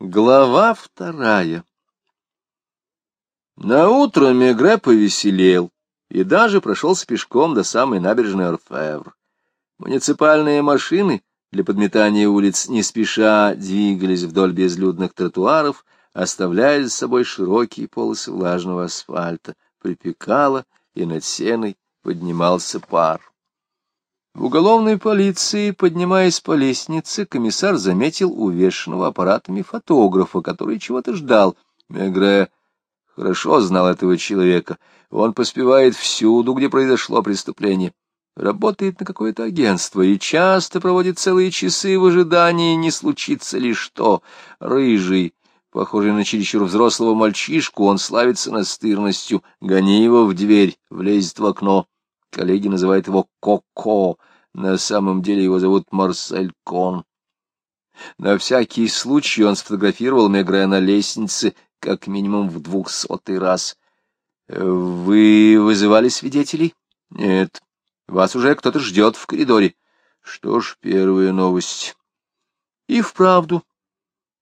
Глава вторая На утро Мегре повеселел и даже прошелся пешком до самой набережной Орфевр. Муниципальные машины для подметания улиц не спеша двигались вдоль безлюдных тротуаров, оставляя за собой широкие полосы влажного асфальта. Припекало, и над сеной поднимался пар. В уголовной полиции, поднимаясь по лестнице, комиссар заметил увешанного аппаратами фотографа, который чего-то ждал. Мегре хорошо знал этого человека. Он поспевает всюду, где произошло преступление. Работает на какое-то агентство и часто проводит целые часы в ожидании, не случится ли что. Рыжий, похожий на чересчур взрослого мальчишку, он славится настырностью. Гони его в дверь, влезет в окно. Коллеги называют его Коко. На самом деле его зовут Марсель Кон. На всякий случай он сфотографировал Мегре на лестнице как минимум в двухсотый раз. «Вы вызывали свидетелей?» «Нет. Вас уже кто-то ждет в коридоре». «Что ж, первая новость». И вправду.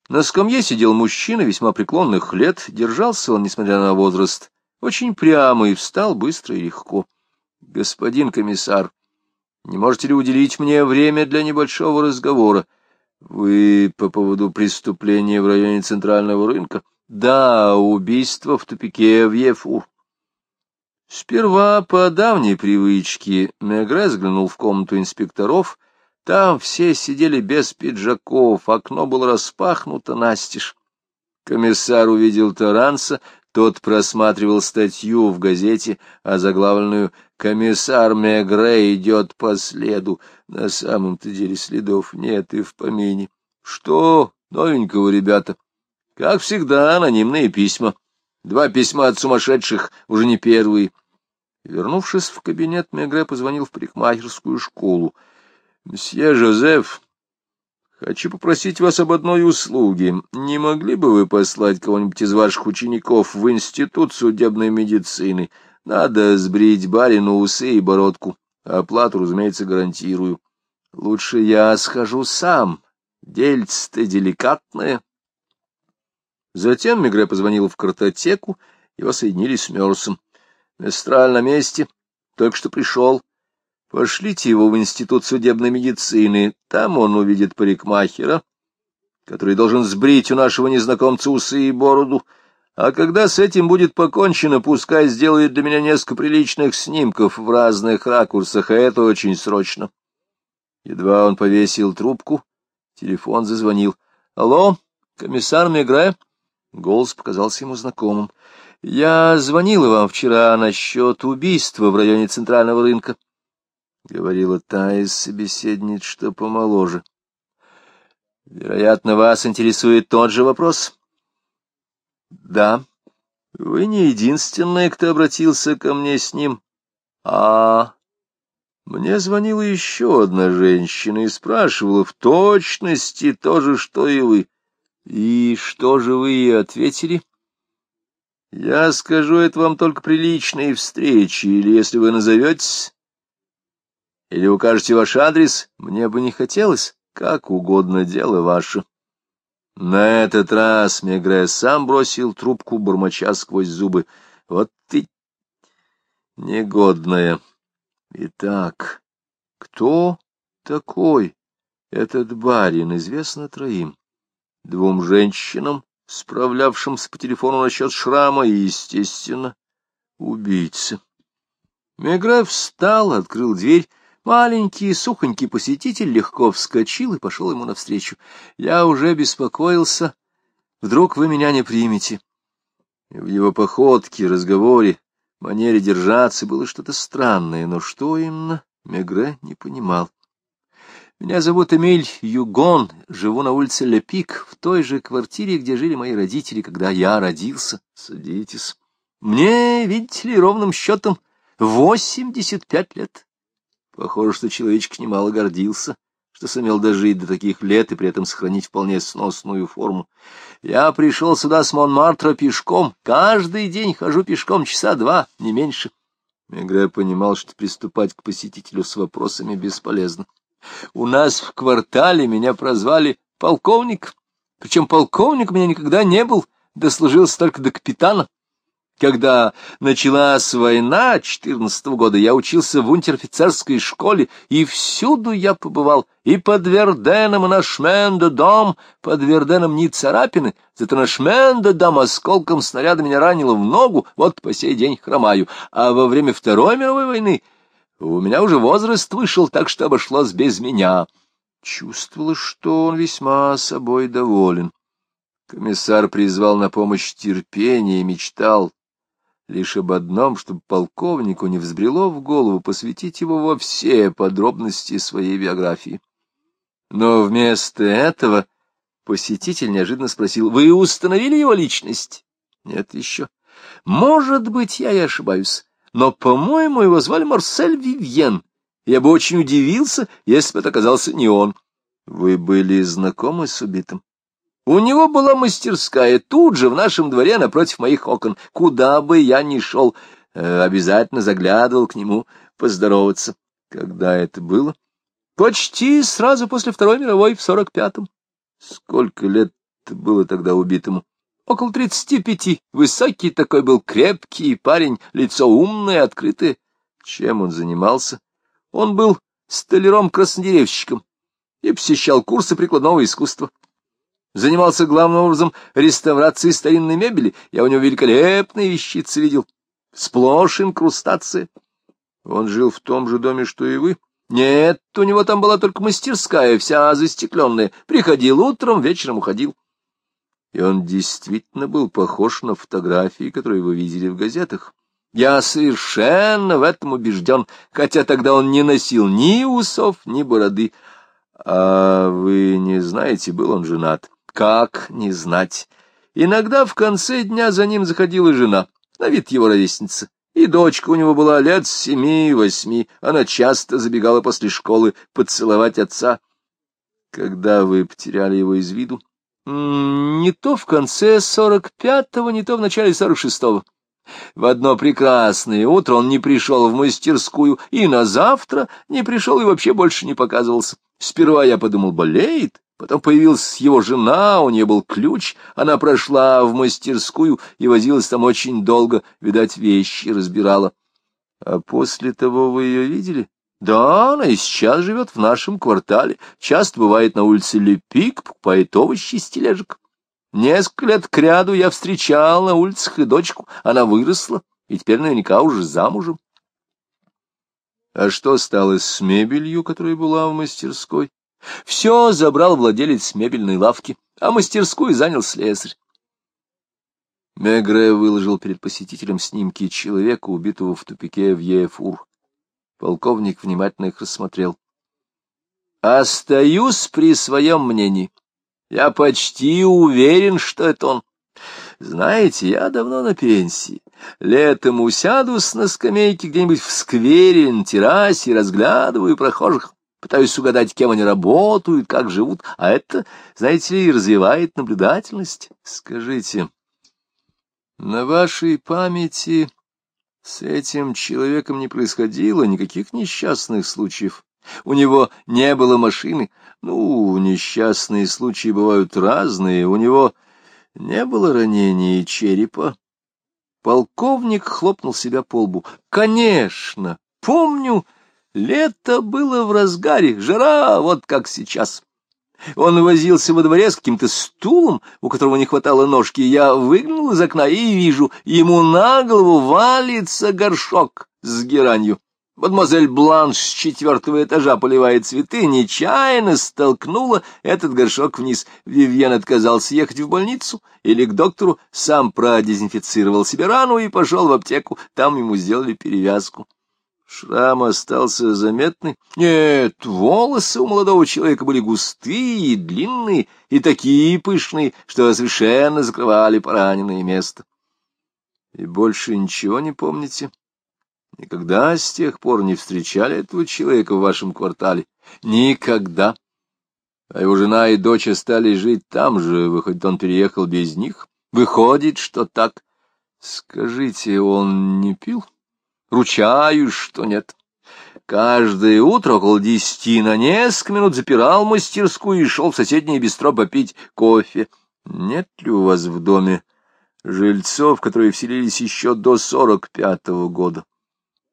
На скамье сидел мужчина весьма преклонных лет, держался он, несмотря на возраст, очень прямо и встал быстро и легко. «Господин комиссар, не можете ли уделить мне время для небольшого разговора? Вы по поводу преступления в районе Центрального рынка? Да, убийство в тупике в Ефур. Сперва по давней привычке Мегре взглянул в комнату инспекторов. Там все сидели без пиджаков, окно было распахнуто настежь. Комиссар увидел Таранса, тот просматривал статью в газете, озаглавленную «Комиссар Мегре идет по следу». На самом-то деле следов нет и в помине. Что новенького, ребята? Как всегда, анонимные письма. Два письма от сумасшедших, уже не первые. Вернувшись в кабинет, Мегре позвонил в парикмахерскую школу. «Мсье Жозеф, Хочу попросить вас об одной услуге. Не могли бы вы послать кого-нибудь из ваших учеников в институт судебной медицины? Надо сбрить барину усы и бородку. Оплату, разумеется, гарантирую. Лучше я схожу сам. Дельце-то деликатное. Затем Мегре позвонил в картотеку, его соединили с Мерсом. Местраль на месте, только что пришел. Пошлите его в Институт судебной медицины, там он увидит парикмахера, который должен сбрить у нашего незнакомца усы и бороду, а когда с этим будет покончено, пускай сделает для меня несколько приличных снимков в разных ракурсах, а это очень срочно. Едва он повесил трубку, телефон зазвонил. — Алло, комиссар Мегре? Голос показался ему знакомым. — Я звонила вам вчера насчет убийства в районе Центрального рынка. — говорила та из собеседниц, что помоложе. — Вероятно, вас интересует тот же вопрос? — Да. Вы не единственная, кто обратился ко мне с ним. А мне звонила еще одна женщина и спрашивала в точности то же, что и вы. И что же вы ей ответили? — Я скажу это вам только при личной встрече, или если вы назоветесь или укажете ваш адрес, мне бы не хотелось, как угодно дело ваше. На этот раз Мегре сам бросил трубку, бормоча сквозь зубы. Вот ты негодная. Итак, кто такой этот барин, известно троим? Двум женщинам, справлявшимся по телефону насчет шрама, и, естественно, убийца. Мегре встал, открыл дверь Маленький, сухонький посетитель легко вскочил и пошел ему навстречу. Я уже беспокоился. Вдруг вы меня не примете. В его походке, разговоре, манере держаться было что-то странное, но что именно, Мегре не понимал. Меня зовут Эмиль Югон, живу на улице Лепик, в той же квартире, где жили мои родители, когда я родился. Садитесь. Мне, видите ли, ровным счетом восемьдесят пять лет. Похоже, что человечек немало гордился, что сумел дожить до таких лет и при этом сохранить вполне сносную форму. Я пришел сюда с Монмартра пешком. Каждый день хожу пешком часа два, не меньше. Мегре понимал, что приступать к посетителю с вопросами бесполезно. У нас в квартале меня прозвали полковник. Причем полковник меня никогда не был, дослужился только до капитана. Когда началась война 14 -го года, я учился в унтер-офицерской школе, и всюду я побывал, и под Верденом, и на Шменде-дом, под Верденом не царапины, зато на Шменде-дом осколком снаряда меня ранило в ногу, вот по сей день хромаю, а во время Второй мировой войны у меня уже возраст вышел, так что обошлось без меня. Чувствовала, что он весьма собой доволен. Комиссар призвал на помощь терпение и мечтал лишь об одном, чтобы полковнику не взбрело в голову посвятить его во все подробности своей биографии. Но вместо этого посетитель неожиданно спросил, «Вы установили его личность?» «Нет еще». «Может быть, я и ошибаюсь, но, по-моему, его звали Марсель Вивьен. Я бы очень удивился, если бы это оказался не он». «Вы были знакомы с убитым?» У него была мастерская тут же, в нашем дворе, напротив моих окон. Куда бы я ни шел, э, обязательно заглядывал к нему поздороваться. Когда это было? Почти сразу после Второй мировой, в сорок пятом. Сколько лет было тогда убитому? Около тридцати пяти. Высокий такой был, крепкий парень, лицо умное, открытое. Чем он занимался? Он был столяром-краснодеревщиком и посещал курсы прикладного искусства занимался главным образом реставрацией старинной мебели. Я у него великолепные вещицы видел. Сплошь инкрустация. Он жил в том же доме, что и вы? Нет, у него там была только мастерская, вся застекленная. Приходил утром, вечером уходил. И он действительно был похож на фотографии, которые вы видели в газетах. Я совершенно в этом убежден, хотя тогда он не носил ни усов, ни бороды. А вы не знаете, был он женат? Как не знать? Иногда в конце дня за ним заходила жена, на вид его ровесница, и дочка у него была лет семи-восьми, она часто забегала после школы поцеловать отца. Когда вы потеряли его из виду? Не то в конце сорок пятого, не то в начале сорок шестого. В одно прекрасное утро он не пришел в мастерскую, и на завтра не пришел и вообще больше не показывался. Сперва я подумал, болеет, Потом появилась его жена, у нее был ключ, она прошла в мастерскую и возилась там очень долго, видать, вещи разбирала. А после того вы ее видели? Да, она и сейчас живет в нашем квартале, часто бывает на улице Лепик, покупает овощи с тележек. Несколько лет кряду я встречал на улицах и дочку, она выросла, и теперь наверняка уже замужем. А что стало с мебелью, которая была в мастерской? Все забрал владелец мебельной лавки, а мастерскую занял слесарь. Мегре выложил перед посетителем снимки человека, убитого в тупике в Ефур. Полковник внимательно их рассмотрел. «Остаюсь при своем мнении. Я почти уверен, что это он. Знаете, я давно на пенсии. Летом усядусь на скамейке где-нибудь в сквере, на террасе, разглядываю прохожих пытаюсь угадать, кем они работают, как живут, а это, знаете ли, развивает наблюдательность. Скажите, на вашей памяти с этим человеком не происходило никаких несчастных случаев? У него не было машины. Ну, несчастные случаи бывают разные. У него не было ранений черепа. Полковник хлопнул себя по лбу. Конечно, помню, Лето было в разгаре, жара, вот как сейчас. Он возился во дворе с каким-то стулом, у которого не хватало ножки. Я выглянул из окна и вижу, ему на голову валится горшок с геранью. Мадемуазель Бланш с четвертого этажа поливает цветы, нечаянно столкнула этот горшок вниз. Вивьен отказался ехать в больницу или к доктору, сам продезинфицировал себе рану и пошел в аптеку. Там ему сделали перевязку. Шрам остался заметный. Нет, волосы у молодого человека были густые и длинные, и такие пышные, что совершенно закрывали пораненное место. И больше ничего не помните? Никогда с тех пор не встречали этого человека в вашем квартале? Никогда. А его жена и дочь стали жить там же, выходит, он переехал без них? Выходит, что так. Скажите, он не пил? — Ручаюсь, что нет. Каждое утро около десяти на несколько минут запирал мастерскую и шел в соседнее бистро попить кофе. Нет ли у вас в доме жильцов, которые вселились еще до сорок пятого года?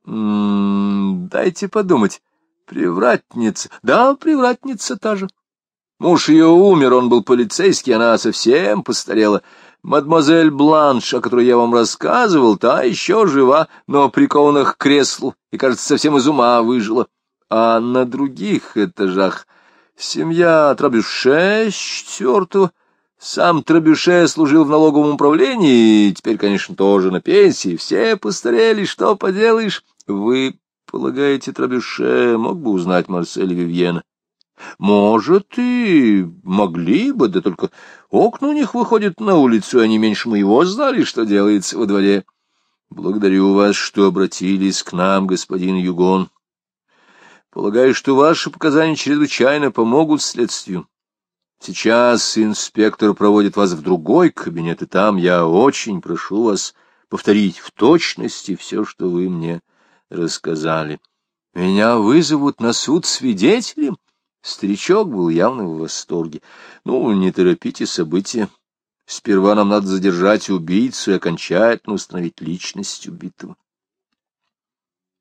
М -м, дайте подумать. Привратница. Да, привратница та же. Муж ее умер, он был полицейский, она совсем постарела. Мадемуазель Бланш, о которой я вам рассказывал, та еще жива, но прикована к креслу и, кажется, совсем из ума выжила. А на других этажах семья Трабюше четвертого сам Трабюше служил в налоговом управлении, и теперь, конечно, тоже на пенсии. Все постарели, что поделаешь. Вы полагаете, Трабюше мог бы узнать Марселя Вивьена? Может, и могли бы, да только окна у них выходят на улицу, они меньше моего знали, что делается во дворе. Благодарю вас, что обратились к нам, господин Югон. Полагаю, что ваши показания чрезвычайно помогут следствию. Сейчас инспектор проводит вас в другой кабинет, и там я очень прошу вас повторить в точности все, что вы мне рассказали. Меня вызовут на суд свидетелем. Старичок был явно в восторге. Ну, не торопите события. Сперва нам надо задержать убийцу и окончательно установить личность убитого.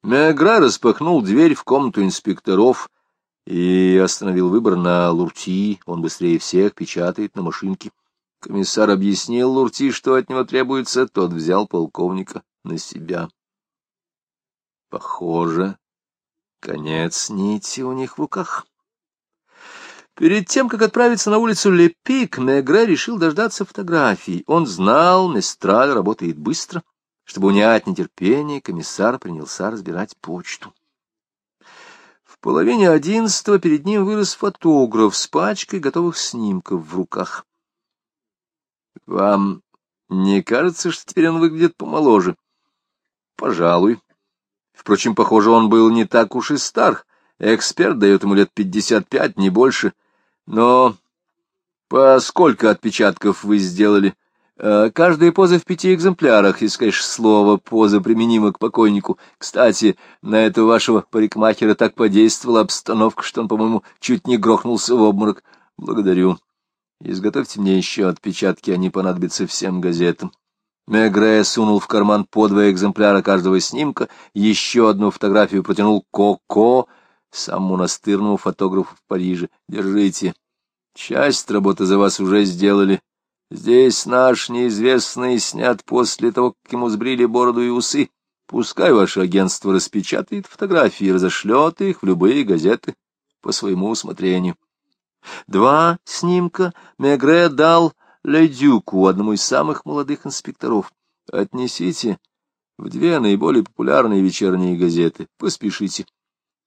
Мегра распахнул дверь в комнату инспекторов — и остановил выбор на Лурти, он быстрее всех печатает на машинке. Комиссар объяснил Лурти, что от него требуется, тот взял полковника на себя. Похоже, конец нити у них в руках. Перед тем, как отправиться на улицу Лепик, Мегре решил дождаться фотографий. Он знал, Местраль работает быстро. Чтобы унять нетерпение, комиссар принялся разбирать почту половине одиннадцатого перед ним вырос фотограф с пачкой готовых снимков в руках. — Вам не кажется, что теперь он выглядит помоложе? — Пожалуй. Впрочем, похоже, он был не так уж и стар. Эксперт дает ему лет пятьдесят пять, не больше. Но по сколько отпечатков вы сделали? Э, каждая поза в пяти экземплярах, если, конечно, слово «поза» применимо к покойнику. Кстати, на этого вашего парикмахера так подействовала обстановка, что он, по-моему, чуть не грохнулся в обморок. Благодарю. Изготовьте мне еще отпечатки, они понадобятся всем газетам. Мегре сунул в карман по два экземпляра каждого снимка, еще одну фотографию протянул Коко, самому настырному фотографу в Париже. Держите. Часть работы за вас уже сделали. Здесь наш неизвестный снят после того, как ему сбрили бороду и усы. Пускай ваше агентство распечатает фотографии и разошлет их в любые газеты по своему усмотрению. Два снимка Мегре дал Ледюку, одному из самых молодых инспекторов. Отнесите в две наиболее популярные вечерние газеты. Поспешите.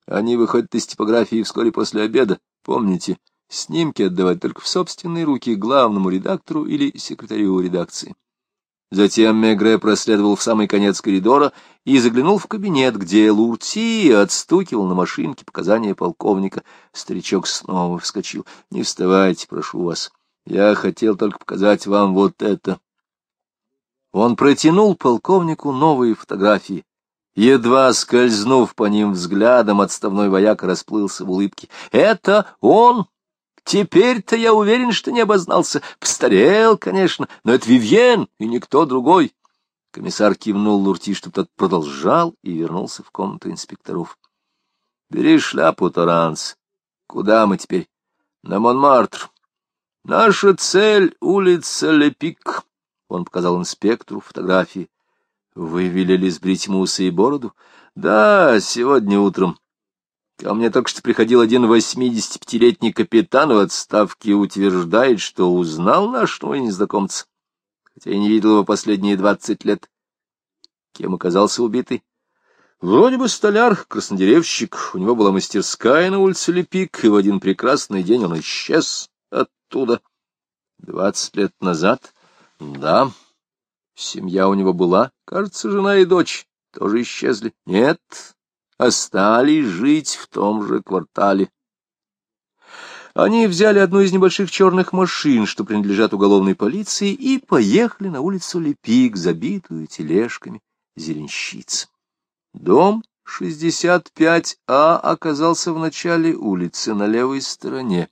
Они выходят из типографии вскоре после обеда. Помните, снимки отдавать только в собственные руки главному редактору или секретарю редакции. Затем Мегре проследовал в самый конец коридора и заглянул в кабинет, где Лурти отстукивал на машинке показания полковника. Старичок снова вскочил. — Не вставайте, прошу вас. Я хотел только показать вам вот это. Он протянул полковнику новые фотографии. Едва скользнув по ним взглядом, отставной вояк расплылся в улыбке. — Это он! Теперь-то я уверен, что не обознался. Постарел, конечно, но это Вивьен и никто другой. Комиссар кивнул Лурти, чтобы тот продолжал, и вернулся в комнату инспекторов. — Бери шляпу, Таранс. Куда мы теперь? — На Монмартр. — Наша цель — улица Лепик. Он показал инспектору фотографии. — Вы велели сбрить ему усы и бороду? — Да, сегодня утром. Ко мне только что приходил один восьмидесятипятилетний капитан в отставке и утверждает, что узнал нашего незнакомца, хотя и не видел его последние двадцать лет. Кем оказался убитый? Вроде бы столяр, краснодеревщик, у него была мастерская на улице Лепик, и в один прекрасный день он исчез оттуда. Двадцать лет назад? Да. Семья у него была, кажется, жена и дочь тоже исчезли. Нет, остались жить в том же квартале. Они взяли одну из небольших черных машин, что принадлежат уголовной полиции, и поехали на улицу Лепик, забитую тележками зеленщиц. Дом 65А оказался в начале улицы, на левой стороне.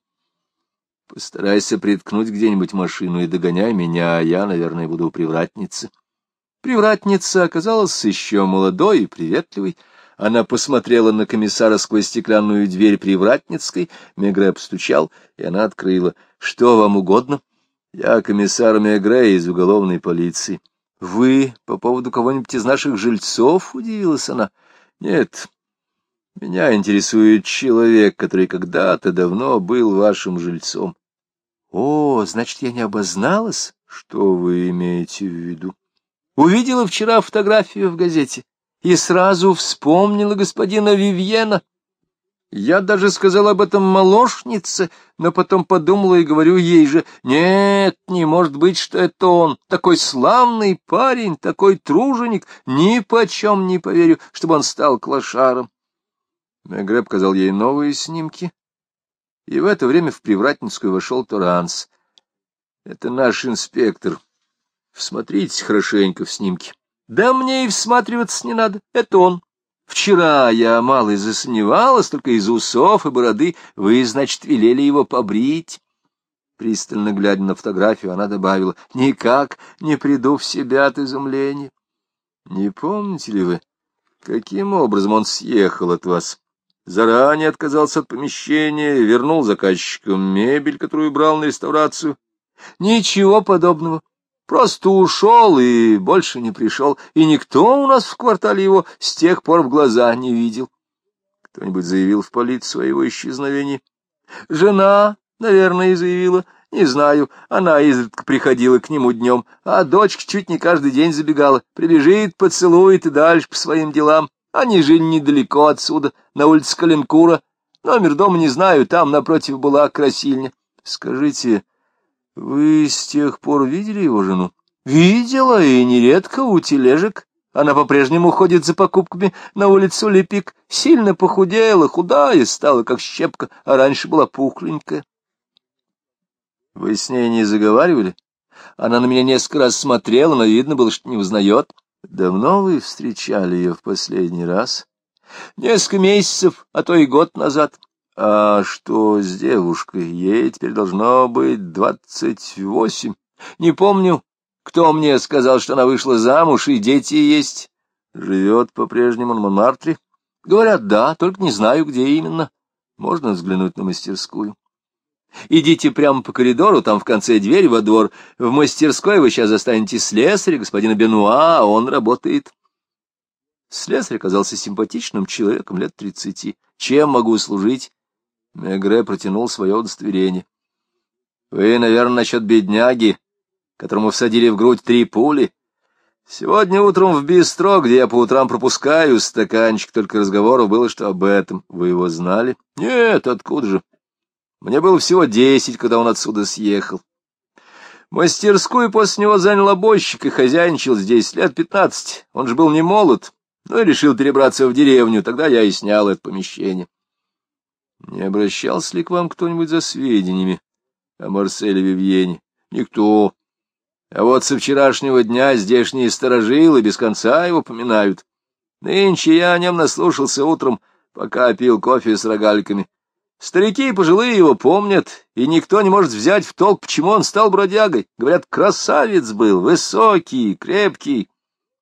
Постарайся приткнуть где-нибудь машину и догоняй меня, а я, наверное, буду у привратницы. Привратница оказалась еще молодой и приветливой. Она посмотрела на комиссара сквозь стеклянную дверь привратницкой, Мегре постучал, и она открыла. — Что вам угодно? — Я комиссар Мегре из уголовной полиции. — Вы по поводу кого-нибудь из наших жильцов? — удивилась она. — Нет, меня интересует человек, который когда-то давно был вашим жильцом. — О, значит, я не обозналась? Что вы имеете в виду? Увидела вчера фотографию в газете и сразу вспомнила господина Вивьена. Я даже сказал об этом молочнице, но потом подумала и говорю ей же, нет, не может быть, что это он, такой славный парень, такой труженик, ни почем не поверю, чтобы он стал клошаром. Мегре показал ей новые снимки, и в это время в Привратницкую вошел Торанс. Это наш инспектор. Всмотритесь хорошенько в снимки. Да мне и всматриваться не надо, это он. Вчера я мало засомневалась, только из усов и бороды. Вы, значит, велели его побрить? Пристально глядя на фотографию, она добавила, «Никак не приду в себя от изумления». Не помните ли вы, каким образом он съехал от вас? Заранее отказался от помещения, вернул заказчикам мебель, которую брал на реставрацию. Ничего подобного. Просто ушел и больше не пришел, и никто у нас в квартале его с тех пор в глаза не видел. Кто-нибудь заявил в полицию о его исчезновении? Жена, наверное, заявила. Не знаю, она изредка приходила к нему днем, а дочка чуть не каждый день забегала. Прибежит, поцелует и дальше по своим делам. Они жили недалеко отсюда, на улице Калинкура. Номер дома не знаю, там напротив была красильня. Скажите, вы с тех пор видели его жену? Видела, и нередко у тележек. Она по-прежнему ходит за покупками на улицу Лепик. Сильно похудела, худая стала, как щепка, а раньше была пухленькая. Вы с ней не заговаривали? Она на меня несколько раз смотрела, но видно было, что не узнает. Давно вы встречали ее в последний раз? Несколько месяцев, а то и год назад. А что с девушкой? Ей теперь должно быть двадцать восемь. Не помню, кто мне сказал, что она вышла замуж, и дети есть. Живет по-прежнему на Монмартре? Говорят, да, только не знаю, где именно. Можно взглянуть на мастерскую. Идите прямо по коридору, там в конце дверь во двор. В мастерской вы сейчас застанете слесаря, господина Бенуа, он работает. Слесарь оказался симпатичным человеком лет тридцати. Чем могу служить? Мегре протянул свое удостоверение. — Вы, наверное, насчет бедняги, которому всадили в грудь три пули. Сегодня утром в бистро, где я по утрам пропускаю стаканчик, только разговоров было, что об этом. Вы его знали? Нет, откуда же? Мне было всего десять, когда он отсюда съехал. Мастерскую после него занял обойщик и хозяйничал здесь лет пятнадцать. Он же был не молод, но и решил перебраться в деревню, тогда я и снял это помещение. Не обращался ли к вам кто-нибудь за сведениями о Марселе Вивьене? Никто. А вот со вчерашнего дня здешние сторожилы без конца его поминают. Нынче я о нем наслушался утром, пока пил кофе с рогальками. Старики и пожилые его помнят, и никто не может взять в толк, почему он стал бродягой. Говорят, красавец был, высокий, крепкий,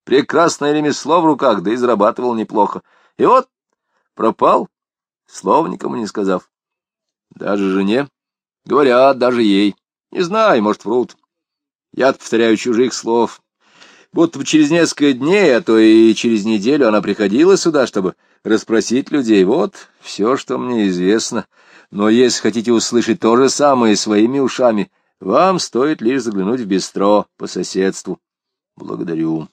прекрасное ремесло в руках, да и зарабатывал неплохо. И вот пропал, слова никому не сказав. Даже жене? Говорят, даже ей. Не знаю, может, врут. Я повторяю чужих слов. Будто через несколько дней, а то и через неделю она приходила сюда, чтобы расспросить людей. Вот все, что мне известно. Но если хотите услышать то же самое своими ушами, вам стоит лишь заглянуть в бистро по соседству. Благодарю.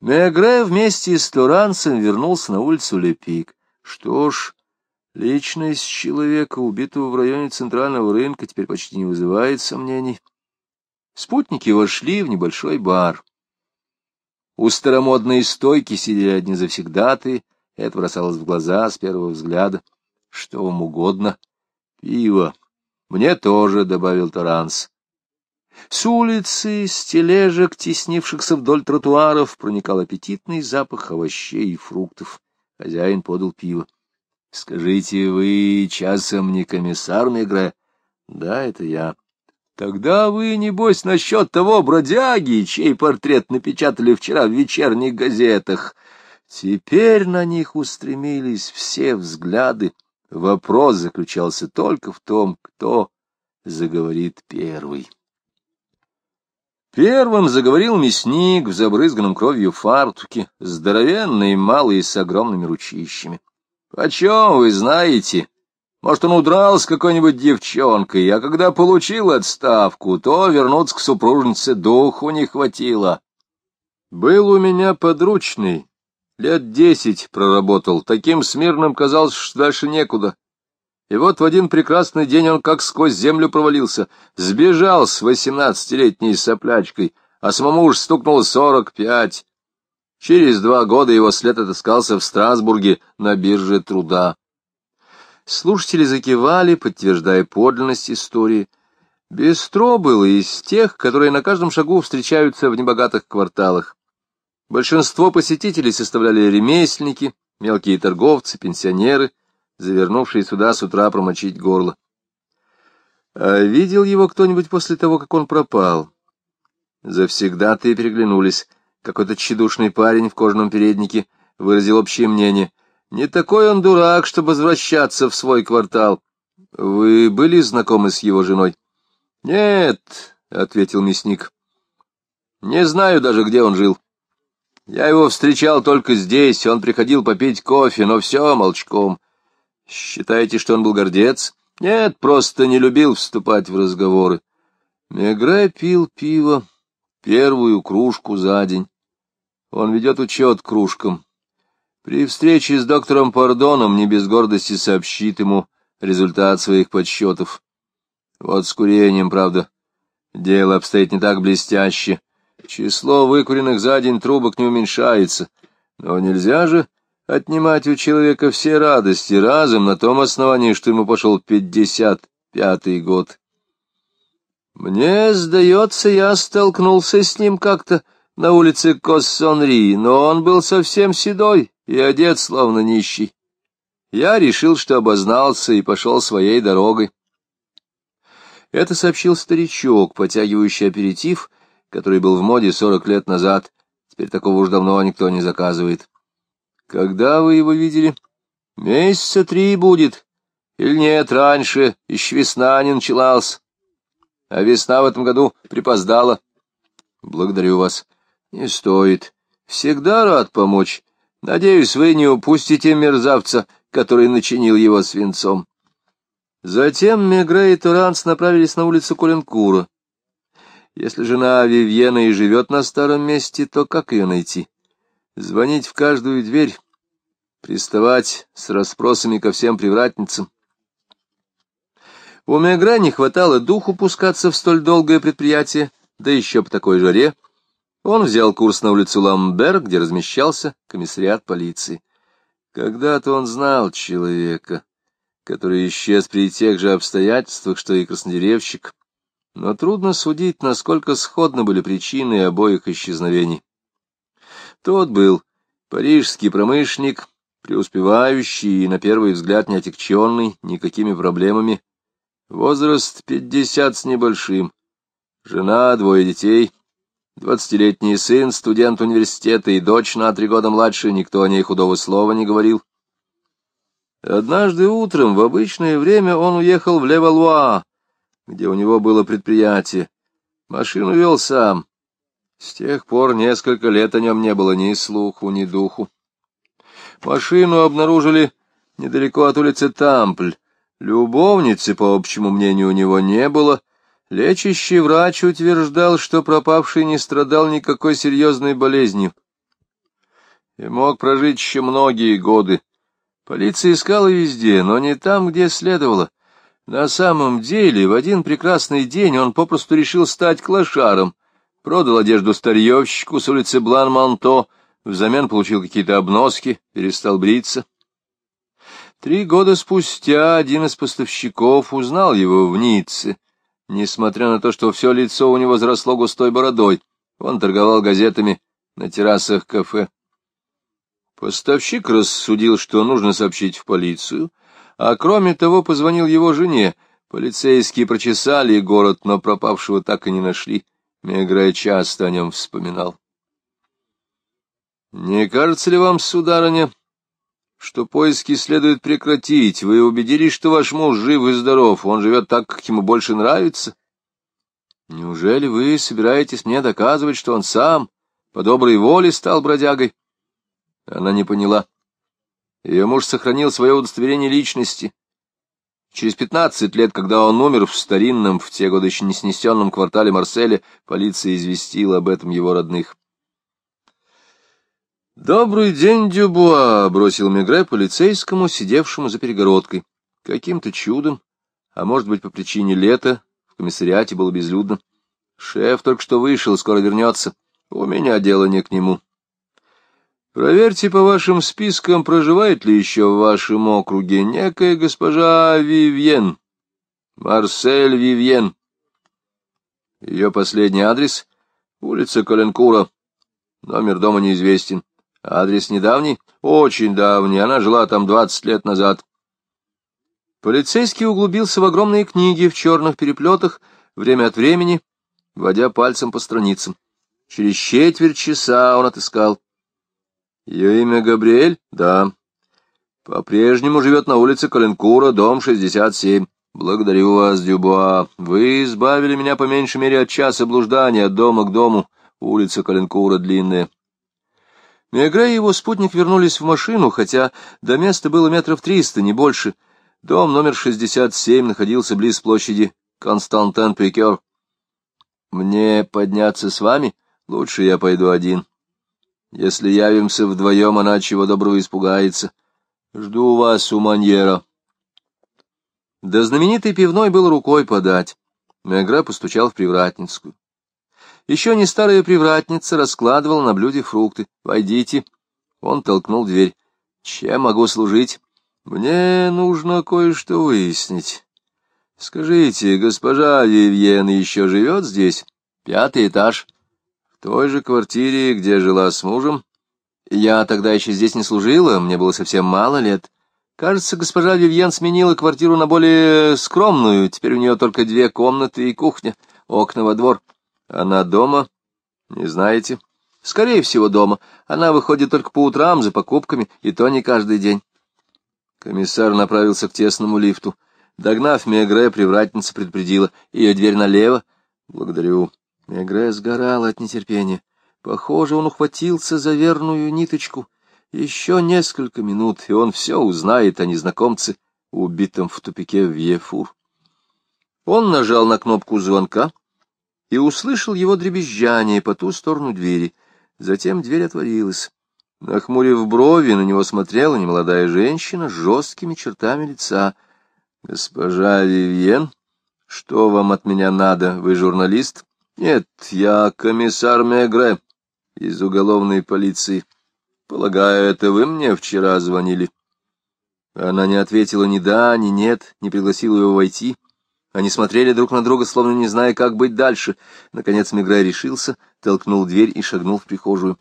Мегре вместе с Туранцем вернулся на улицу Лепик. Что ж, Личность человека, убитого в районе центрального рынка, теперь почти не вызывает сомнений. Спутники вошли в небольшой бар. У старомодной стойки сидели одни завсегдаты, это бросалось в глаза с первого взгляда. Что вам угодно. Пиво. Мне тоже, — добавил Таранс. С улицы, с тележек, теснившихся вдоль тротуаров, проникал аппетитный запах овощей и фруктов. Хозяин подал пиво. — Скажите, вы часом не комиссар Мегре? — Да, это я. — Тогда вы, небось, насчет того бродяги, чей портрет напечатали вчера в вечерних газетах. Теперь на них устремились все взгляды. Вопрос заключался только в том, кто заговорит первый. Первым заговорил мясник в забрызганном кровью фартуке, здоровенный, малый, с огромными ручищами. — Почем вы знаете? Может, он удрал с какой-нибудь девчонкой, а когда получил отставку, то вернуться к супружнице духу не хватило. Был у меня подручный, лет десять проработал, таким смирным казалось, что дальше некуда. И вот в один прекрасный день он как сквозь землю провалился, сбежал с восемнадцатилетней соплячкой, а самому уж стукнуло сорок пять. Через два года его след отыскался в Страсбурге на бирже труда. Слушатели закивали, подтверждая подлинность истории. Бестро было из тех, которые на каждом шагу встречаются в небогатых кварталах. Большинство посетителей составляли ремесленники, мелкие торговцы, пенсионеры — завернувший сюда с утра промочить горло. А видел его кто-нибудь после того, как он пропал? Завсегда-то переглянулись. Какой-то тщедушный парень в кожаном переднике выразил общее мнение. Не такой он дурак, чтобы возвращаться в свой квартал. Вы были знакомы с его женой? — Нет, — ответил мясник. — Не знаю даже, где он жил. Я его встречал только здесь, он приходил попить кофе, но все молчком. Считаете, что он был гордец? Нет, просто не любил вступать в разговоры. Мегре пил пиво, первую кружку за день. Он ведет учет кружкам. При встрече с доктором Пардоном не без гордости сообщит ему результат своих подсчетов. Вот с курением, правда, дело обстоит не так блестяще. Число выкуренных за день трубок не уменьшается. Но нельзя же отнимать у человека все радости разом на том основании, что ему пошел пятьдесят пятый год. Мне сдается, я столкнулся с ним как-то на улице Коссонри, но он был совсем седой и одет словно нищий. Я решил, что обознался и пошел своей дорогой. Это сообщил старичок, потягивающий аперитив, который был в моде сорок лет назад. Теперь такого уж давно никто не заказывает. Когда вы его видели? Месяца три будет. Или нет, раньше, еще весна не началась. А весна в этом году припоздала. Благодарю вас. Не стоит. Всегда рад помочь. Надеюсь, вы не упустите мерзавца, который начинил его свинцом. Затем Мегре и Туранс направились на улицу Коленкура. Если жена Вивьена и живет на старом месте, то как ее найти? звонить в каждую дверь, приставать с расспросами ко всем привратницам. У Мегра не хватало духу пускаться в столь долгое предприятие, да еще по такой жаре. Он взял курс на улицу Ламбер, где размещался комиссариат полиции. Когда-то он знал человека, который исчез при тех же обстоятельствах, что и краснодеревщик, но трудно судить, насколько сходны были причины обоих исчезновений. Тот был парижский промышленник, преуспевающий и, на первый взгляд, не отягченный никакими проблемами. Возраст пятьдесят с небольшим. Жена, двое детей, двадцатилетний сын, студент университета и дочь на три года младше, никто о ней худого слова не говорил. Однажды утром, в обычное время, он уехал в Левалуа, где у него было предприятие. Машину вел сам. С тех пор несколько лет о нем не было ни слуху, ни духу. Машину обнаружили недалеко от улицы Тампль. Любовницы, по общему мнению, у него не было. Лечащий врач утверждал, что пропавший не страдал никакой серьезной болезнью и мог прожить еще многие годы. Полиция искала везде, но не там, где следовало. На самом деле, в один прекрасный день он попросту решил стать клошаром — продал одежду старьевщику с улицы Блан-Монто, взамен получил какие-то обноски, перестал бриться. Три года спустя один из поставщиков узнал его в Ницце, несмотря на то, что все лицо у него заросло густой бородой. Он торговал газетами на террасах кафе. Поставщик рассудил, что нужно сообщить в полицию, а кроме того позвонил его жене. Полицейские прочесали город, но пропавшего так и не нашли. Мегре часто о нем вспоминал. — Не кажется ли вам, сударыня, что поиски следует прекратить? Вы убедились, что ваш муж жив и здоров, он живет так, как ему больше нравится? Неужели вы собираетесь мне доказывать, что он сам по доброй воле стал бродягой? Она не поняла. Ее муж сохранил свое удостоверение личности. Через пятнадцать лет, когда он умер в старинном, в те годы еще не снесенном квартале Марселя, полиция известила об этом его родных. «Добрый день, Дюбуа!» — бросил Мегре полицейскому, сидевшему за перегородкой. Каким-то чудом, а может быть, по причине лета, в комиссариате было безлюдно. Шеф только что вышел, скоро вернется. У меня дело не к нему. Проверьте по вашим спискам, проживает ли еще в вашем округе некая госпожа Вивьен. Марсель Вивьен. Ее последний адрес — улица Коленкура. Номер дома неизвестен. Адрес недавний? Очень давний. Она жила там двадцать лет назад. Полицейский углубился в огромные книги в черных переплетах, время от времени, водя пальцем по страницам. Через четверть часа он отыскал. Ее имя Габриэль? Да. По-прежнему живет на улице Каленкура, дом 67. Благодарю вас, Дюбуа. Вы избавили меня по меньшей мере от часа блуждания от дома к дому. Улица Каленкура длинная. Мегре и его спутник вернулись в машину, хотя до места было метров триста, не больше — Дом номер 67 находился близ площади Константен-Пикер. Мне подняться с вами? Лучше я пойду один. Если явимся вдвоем, она чего доброго испугается. Жду вас у Маньера. До знаменитой пивной было рукой подать. Мегре постучал в привратницкую. Еще не старая привратница раскладывала на блюде фрукты. «Войдите». Он толкнул дверь. «Чем могу служить?» Мне нужно кое-что выяснить. Скажите, госпожа Вивьен еще живет здесь? Пятый этаж. Той же квартире, где жила с мужем? Я тогда еще здесь не служила, мне было совсем мало лет. Кажется, госпожа Вивьен сменила квартиру на более скромную, теперь у нее только две комнаты и кухня, окна во двор. Она дома? Не знаете? Скорее всего, дома. Она выходит только по утрам за покупками, и то не каждый день. Комиссар направился к тесному лифту. Догнав Мегре, привратница предупредила. Ее дверь налево. Благодарю. Мегре сгорал от нетерпения. Похоже, он ухватился за верную ниточку. Еще несколько минут, и он все узнает о незнакомце, убитом в тупике в Ефур. Он нажал на кнопку звонка и услышал его дребезжание по ту сторону двери. Затем дверь отворилась. Нахмурив брови, на него смотрела немолодая женщина с жесткими чертами лица. — Госпожа Вивьен, что вам от меня надо? Вы журналист? — Нет, я комиссар Мегре из уголовной полиции. Полагаю, это вы мне вчера звонили? Она не ответила ни да, ни нет, не пригласила его войти. Они смотрели друг на друга, словно не зная, как быть дальше. Наконец Мегре решился, толкнул дверь и шагнул в прихожую.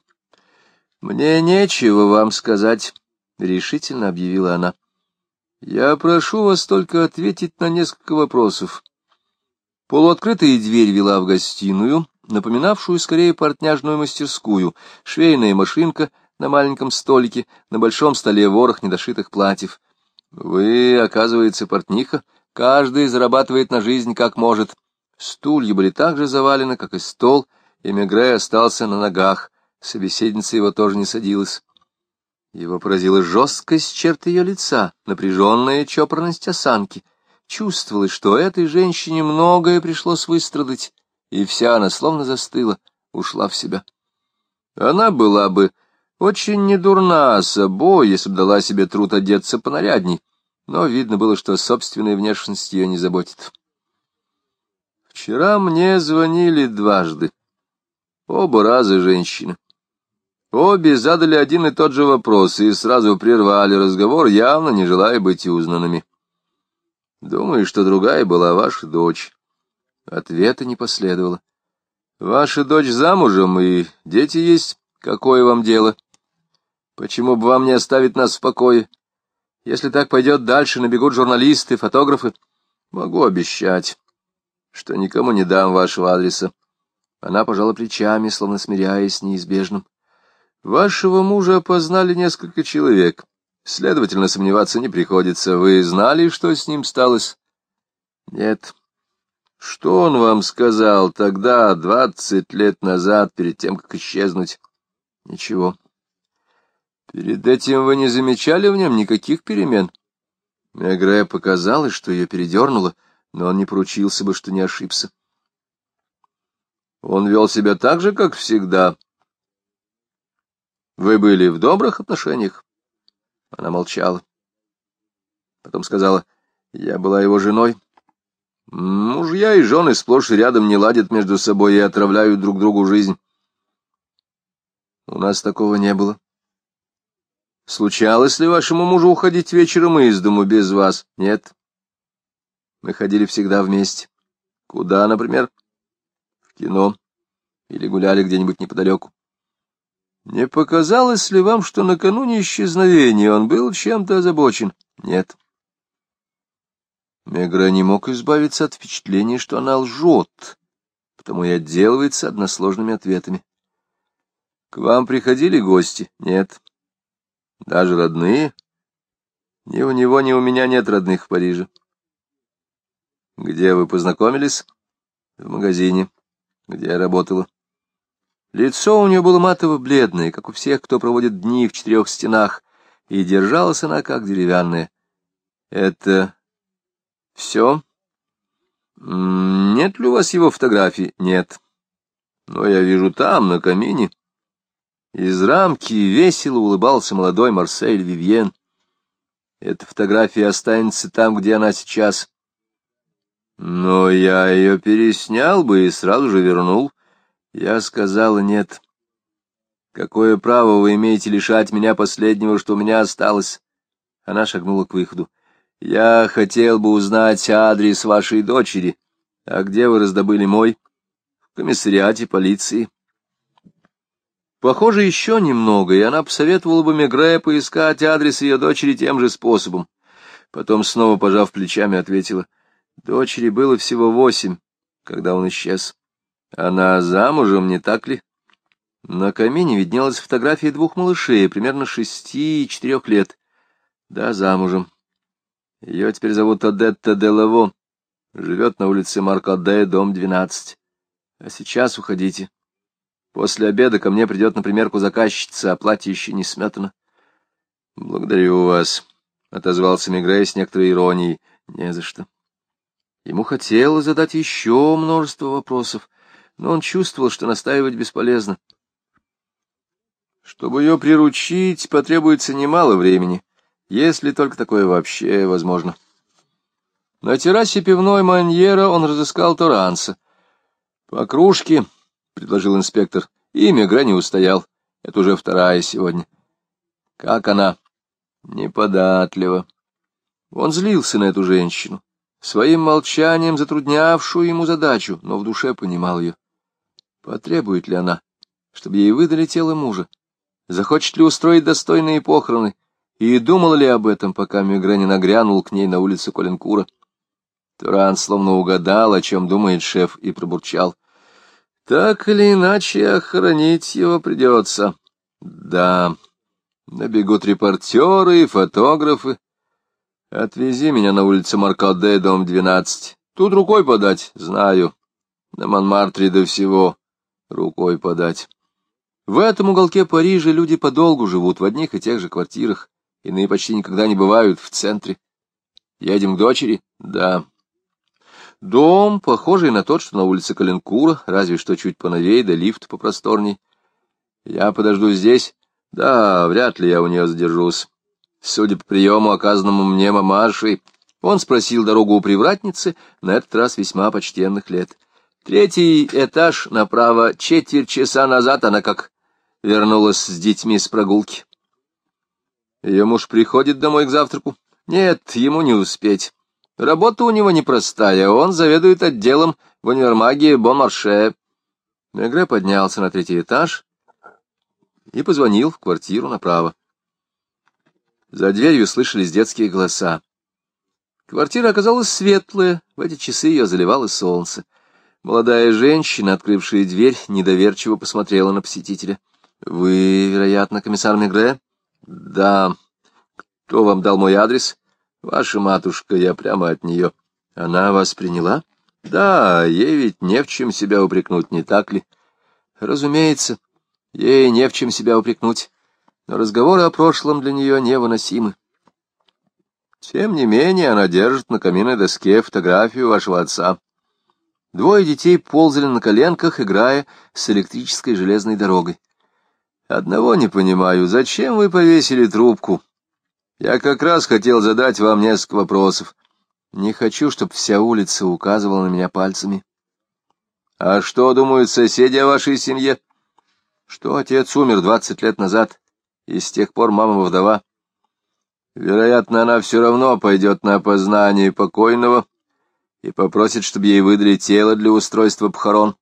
— Мне нечего вам сказать, — решительно объявила она. — Я прошу вас только ответить на несколько вопросов. Полуоткрытая дверь вела в гостиную, напоминавшую скорее портняжную мастерскую, швейная машинка на маленьком столике, на большом столе ворох недошитых платьев. Вы, оказывается, портниха, каждый зарабатывает на жизнь как может. Стулья были так же завалены, как и стол, и Мегре остался на ногах. Собеседница его тоже не садилась. Его поразила жесткость черт ее лица, напряженная чопорность осанки. Чувствовалось, что этой женщине многое пришлось выстрадать, и вся она словно застыла, ушла в себя. Она была бы очень недурна собой, если бы дала себе труд одеться понарядней, но видно было, что собственная внешность ее не заботит. Вчера мне звонили дважды. Оба раза женщины. Обе задали один и тот же вопрос и сразу прервали разговор, явно не желая быть узнанными. Думаю, что другая была ваша дочь. Ответа не последовало. Ваша дочь замужем, и дети есть. Какое вам дело? Почему бы вам не оставить нас в покое? Если так пойдет дальше, набегут журналисты, фотографы. Могу обещать, что никому не дам вашего адреса. Она пожала плечами, словно смиряясь с неизбежным. Вашего мужа опознали несколько человек. Следовательно, сомневаться не приходится. Вы знали, что с ним сталось? Нет. Что он вам сказал тогда, двадцать лет назад, перед тем, как исчезнуть? Ничего. Перед этим вы не замечали в нем никаких перемен? Мегре показалось, что ее передернуло, но он не поручился бы, что не ошибся. Он вел себя так же, как всегда. Вы были в добрых отношениях? Она молчала. Потом сказала, я была его женой. Мужья и жены сплошь и рядом не ладят между собой и отравляют друг другу жизнь. У нас такого не было. Случалось ли вашему мужу уходить вечером из дому без вас? Нет. Мы ходили всегда вместе. Куда, например? В кино. Или гуляли где-нибудь неподалеку. Не показалось ли вам, что накануне исчезновения он был чем-то озабочен? Нет. Мегра не мог избавиться от впечатления, что она лжет, потому и отделывается односложными ответами. К вам приходили гости? Нет. Даже родные? Ни у него, ни у меня нет родных в Париже. Где вы познакомились? В магазине, где я работала. Лицо у нее было матово-бледное, как у всех, кто проводит дни в четырех стенах, и держалась она как деревянная. Это все? Нет ли у вас его фотографий? Нет. Но я вижу там, на камине. Из рамки весело улыбался молодой Марсель Вивьен. Эта фотография останется там, где она сейчас. Но я ее переснял бы и сразу же вернул. Я сказала нет. Какое право вы имеете лишать меня последнего, что у меня осталось? Она шагнула к выходу. Я хотел бы узнать адрес вашей дочери. А где вы раздобыли мой? В комиссариате полиции. Похоже, еще немного, и она посоветовала бы Мегре поискать адрес ее дочери тем же способом. Потом, снова пожав плечами, ответила, дочери было всего восемь, когда он исчез. Она замужем, не так ли? На камине виднелась фотография двух малышей, примерно шести и четырех лет. Да, замужем. Ее теперь зовут Одетта де Лаво. Живет на улице Маркаде, дом двенадцать. А сейчас уходите. После обеда ко мне придет на примерку заказчица, а платье еще не сметано. — Благодарю вас, — отозвался Мигрей с некоторой иронией. — Не за что. Ему хотелось задать еще множество вопросов, но он чувствовал, что настаивать бесполезно. Чтобы ее приручить, потребуется немало времени, если только такое вообще возможно. На террасе пивной Маньера он разыскал Торанса. По кружке — предложил инспектор. Имя Грани устоял. Это уже вторая сегодня. Как она? Неподатлива. Он злился на эту женщину, своим молчанием затруднявшую ему задачу, но в душе понимал ее. Потребует ли она, чтобы ей выдали тело мужа? Захочет ли устроить достойные похороны? И думал ли об этом, пока Меграни нагрянул к ней на улицу Коленкура? Туран словно угадал, о чем думает шеф, и пробурчал. Так или иначе, охранить его придется. Да, набегут репортеры и фотографы. Отвези меня на улицу Маркаде, дом 12. Тут рукой подать, знаю. На Монмартре до всего рукой подать. В этом уголке Парижа люди подолгу живут в одних и тех же квартирах, иные почти никогда не бывают в центре. Едем к дочери? Да. Дом, похожий на тот, что на улице Каленкура, разве что чуть поновей, да лифт попросторней. Я подожду здесь? Да, вряд ли я у нее задержусь. Судя по приему, оказанному мне мамашей, он спросил дорогу у привратницы, на этот раз весьма почтенных лет. Третий этаж направо, четверть часа назад она как вернулась с детьми с прогулки. Ее муж приходит домой к завтраку? Нет, ему не успеть. Работа у него непростая, он заведует отделом в универмаге Бонмарше. Мегре поднялся на третий этаж и позвонил в квартиру направо. За дверью слышались детские голоса. Квартира оказалась светлая, в эти часы ее заливало солнце. Молодая женщина, открывшая дверь, недоверчиво посмотрела на посетителя. — Вы, вероятно, комиссар Мегре? — Да. Кто вам дал мой адрес? — Ваша матушка, я прямо от нее. — Она вас приняла? — Да, ей ведь не в чем себя упрекнуть, не так ли? — Разумеется, ей не в чем себя упрекнуть, но разговоры о прошлом для нее невыносимы. Тем не менее, она держит на каминной доске фотографию вашего отца. Двое детей ползали на коленках, играя с электрической железной дорогой. Одного не понимаю, зачем вы повесили трубку? Я как раз хотел задать вам несколько вопросов. Не хочу, чтобы вся улица указывала на меня пальцами. А что думают соседи о вашей семье? Что отец умер двадцать лет назад, и с тех пор мама вдова. Вероятно, она все равно пойдет на опознание покойного и попросит, чтобы ей выдали тело для устройства похорон.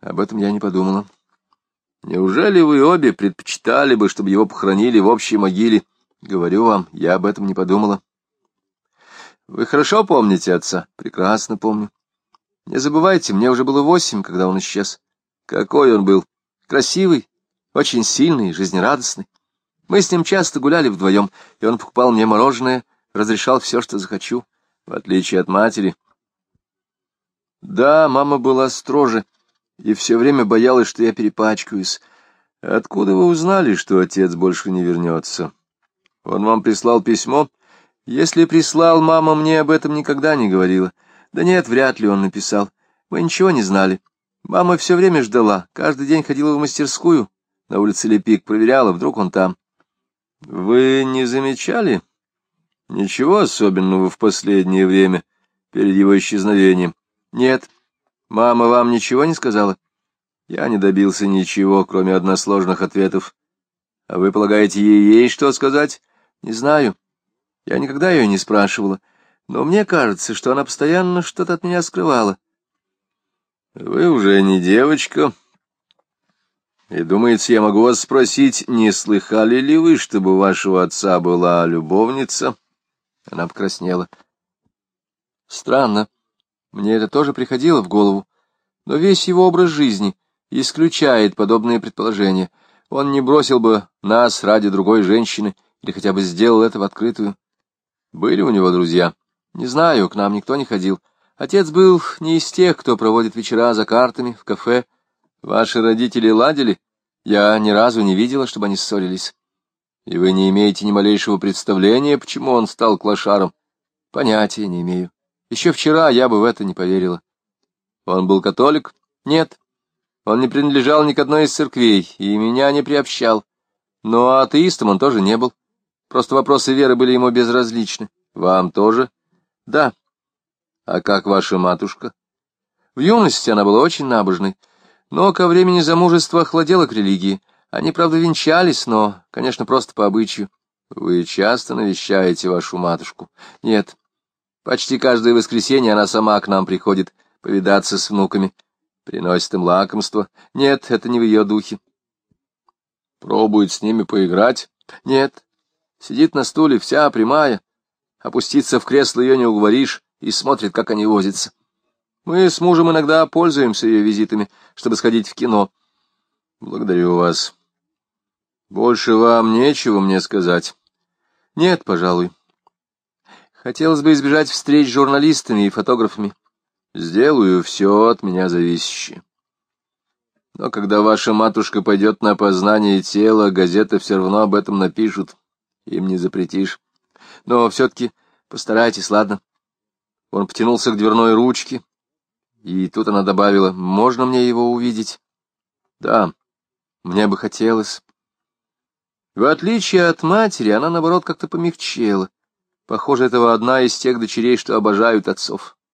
Об этом я не подумала. Неужели вы обе предпочитали бы, чтобы его похоронили в общей могиле? Говорю вам, я об этом не подумала. Вы хорошо помните отца? Прекрасно помню. Не забывайте, мне уже было восемь, когда он исчез. Какой он был? Красивый, очень сильный, жизнерадостный. Мы с ним часто гуляли вдвоем, и он покупал мне мороженое, разрешал все, что захочу в отличие от матери. Да, мама была строже и все время боялась, что я перепачкаюсь. Откуда вы узнали, что отец больше не вернется? Он вам прислал письмо? Если прислал, мама мне об этом никогда не говорила. Да нет, вряд ли он написал. Мы ничего не знали. Мама все время ждала, каждый день ходила в мастерскую, на улице Лепик, проверяла, вдруг он там. Вы не замечали, Ничего особенного в последнее время, перед его исчезновением. Нет. Мама вам ничего не сказала? Я не добился ничего, кроме односложных ответов. А вы полагаете, ей ей что сказать? Не знаю. Я никогда ее не спрашивала. Но мне кажется, что она постоянно что-то от меня скрывала. Вы уже не девочка. И, думается, я могу вас спросить, не слыхали ли вы, чтобы вашего отца была любовница? — она покраснела. Странно. Мне это тоже приходило в голову. Но весь его образ жизни исключает подобные предположения. Он не бросил бы нас ради другой женщины или хотя бы сделал это в открытую. Были у него друзья? Не знаю, к нам никто не ходил. Отец был не из тех, кто проводит вечера за картами в кафе. Ваши родители ладили? Я ни разу не видела, чтобы они ссорились. И вы не имеете ни малейшего представления, почему он стал клошаром? Понятия не имею. Еще вчера я бы в это не поверила. Он был католик? Нет. Он не принадлежал ни к одной из церквей и меня не приобщал. Но атеистом он тоже не был. Просто вопросы веры были ему безразличны. Вам тоже? Да. А как ваша матушка? В юности она была очень набожной, но ко времени замужества охладела к религии. Они, правда, венчались, но, конечно, просто по обычаю. Вы часто навещаете вашу матушку? Нет. Почти каждое воскресенье она сама к нам приходит повидаться с внуками. Приносит им лакомство. Нет, это не в ее духе. Пробует с ними поиграть? Нет. Сидит на стуле, вся прямая. Опуститься в кресло ее не уговоришь и смотрит, как они возятся. Мы с мужем иногда пользуемся ее визитами, чтобы сходить в кино. Благодарю вас. Больше вам нечего мне сказать? Нет, пожалуй. Хотелось бы избежать встреч с журналистами и фотографами. Сделаю все от меня зависящее. Но когда ваша матушка пойдет на опознание тела, газеты все равно об этом напишут. Им не запретишь. Но все-таки постарайтесь, ладно? Он потянулся к дверной ручке, и тут она добавила, «Можно мне его увидеть?» «Да, мне бы хотелось». В отличие от матери, она, наоборот, как-то помягчела. Похоже, этого одна из тех дочерей, что обожают отцов.